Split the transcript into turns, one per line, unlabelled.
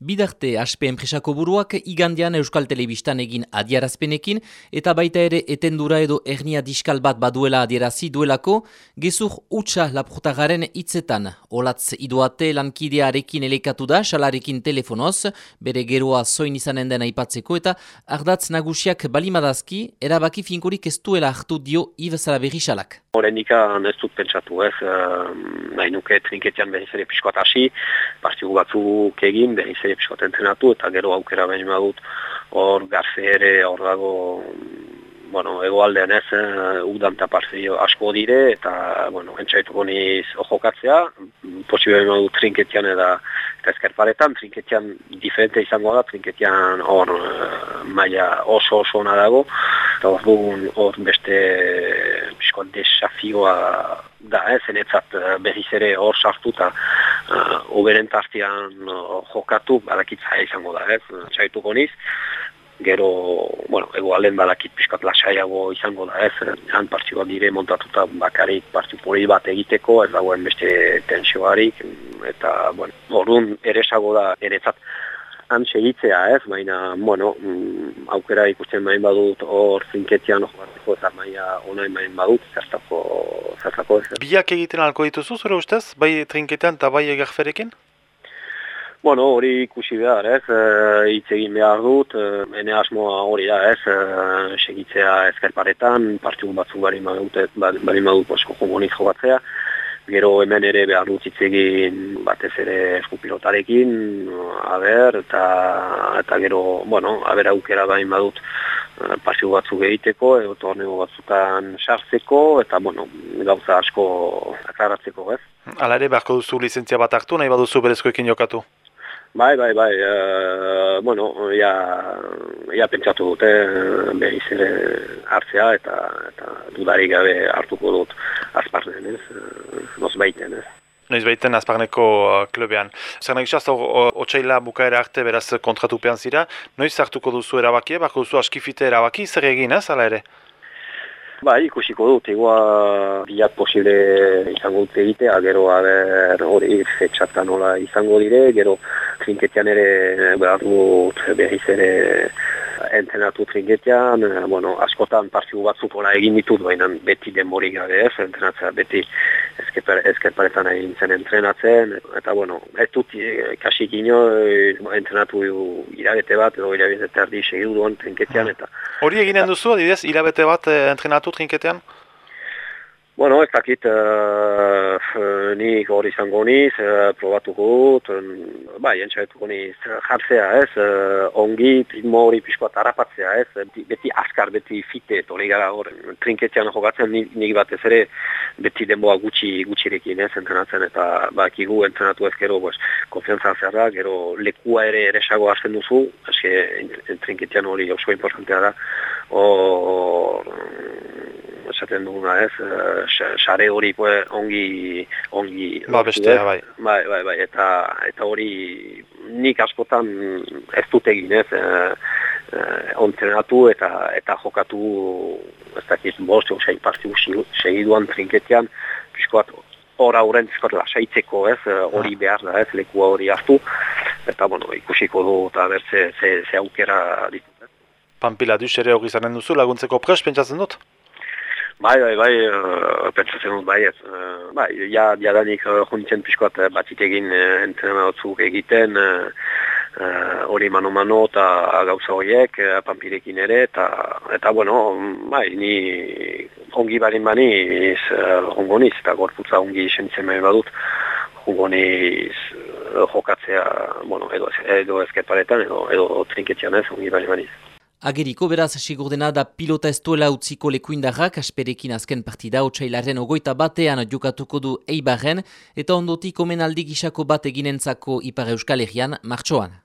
Bidarte HP enpresako buruak igandian Euskal Telebistan egin adiarazpenekin eta baita ere etendura edo ernia diskal bat baduela adierazi duelako, gezur utxa lapurtagaren hitzetan. Olatz iduate lankidearekin elekatu da, salarekin telefonoz, bere geroa zoin izanen den aipatzeko eta ardatz nagusiak balimadazki, erabaki finkorik ez duela hartu dio Ibezara berri salak.
Horrendikan ez dut pentsatu ez, uh, nahi nuke trinketian berriz ere piskoat hasi, partigu batzuk egin berriz ere piskoat entrenatu eta gero aukera behin badut hor garze ere hor dago bueno, ego aldean ez, uh, udan eta asko dire eta bueno, entzaituko niz jokatzea, posibili modu trinketian eta, eta eskerparetan, trinketian diferente izango da, trinketian hor uh, maila oso oso ona dago, eta hor hor beste bizko desafioa da, ez, eh, enetzat uh, berriz ere hor sartu eta uh, oberen tartian uh, jokatu, badakitza izango da, ez, entzaituko niz, gero, bueno, ego alen badakit pixkat lasaiago izango da ez, han partioa dire montatuta bakarik partio poli bat egiteko, ez dagoen beste tensioarik, eta, bueno, orduan ere esago da, eretzat, han segitzea ez, baina, bueno, mm, aukera ikusten main badut hor zinketian hor eta maia onain main badut, zertako, zertako ez.
Biak egiten alko dituzu, zure ustez, bai trinketean eta bai egerferekin?
Bueno, hori ikusi behar, ez, e, hitz egin behar dut, e, ene asmoa hori da, ez, e, segitzea ezkerparetan, partiu batzuk bari madut, bari madut posko jomoniz jogatzea, gero hemen ere behar dut batez ere eskupilotarekin, haber, eta, eta gero, bueno, haber aukera bain badut partiu batzuk egiteko, edo torneo batzutan sartzeko, eta, bueno, gauza asko aklaratzeko, ez.
Hala ere, beharko duzu lizentzia bat hartu, nahi baduzu berezkoekin jokatu?
Bai, bai, bai, uh, bueno, ja, ja pentsatu dute behiz ere hartzea eta, eta dudarik gabe hartuko dut azparnen, ez, uh, noz baiten, ez.
Noiz baiten azparneko klubean. Zer nahi gizaz, otxaila bukaera arte beraz kontratupean zira, noiz hartuko duzu erabaki, bako duzu askifite erabaki, zer egin ez, ala ere?
Ba, ikusiko dut, egoa bilat posible izango dut egitea, gero haber hori fetxatka nola izango dire, gero trinketian ere behar dut behiz ere entrenatu trinketian, bueno, askotan partidu batzuk egin ditut, baina beti denborik gabe ez, entrenatzea beti ezkerparetan egin zen entrenatzen, eta bueno, ez dut eh, kasik ino eh, entrenatu irabete bat, edo irabete terdi segidu duen trinketian, eta...
Hori eginen duzu, adidez, irabete bat eh, entrenatu trinketean?
Bueno, ez dakit, uh, nik hori izango niz, uh, probatuko dut, um, bai, entxaituko niz, jartzea ez, uh, ongi, ritmo hori pixkoa tarapatzea ez, beti, beti askar, beti fite, hori gara hor, trinketxean jokatzen nik, nik bat ez ere, beti denboa gutxi, gutxirekin ez, entrenatzen, eta bakigu entrenatu ez gero, pues, konfianza zerra, gero lekua ere ere esago hartzen duzu, eske, trinketxean hori oso importantea da, hor, esaten duguna ez, uh, sare hori ongi, ongi...
Ba, bestea, bai.
Bai, bai, bai, eta, eta hori nik askotan ez dut egin ez, uh, uh, eta, eta jokatu, ez dakit, bost, osein partiu segiduan trinketean, piskoat, hor aurren piskoat lasaitzeko ez, hori ah. behar da ez, lekua hori hartu, eta bueno, ikusiko du eta bertze ze, ze aukera ditu.
Pampila duz ere hori zanen duzu, laguntzeko pres, pentsatzen dut?
Bai, bai, bai, uh, pentsatzen dut, bai, ez. Uh, bai, ja, jadanik uh, juntzen pixkoat uh, batzit egin uh, egiten, hori uh, mano-mano eta gauza horiek, uh, pampirekin ere, eta, eta bueno, bai, ni ongi barin bani, iz, uh, ongo niz, eta gorputza ongi sentzen mehar badut, ongo niz uh, jokatzea, bueno, edo, edo ezkerparetan, edo, edo trinketxean ez, ongi barin bani.
Ageriko beraz sigurdena da pilota ez duela utziko lekuindarrak asperekin azken partida otxailaren ogoita batean jokatuko du eibarren eta ondotik omenaldi gisako bat eginentzako Ipar Euskal Herrian martxoan.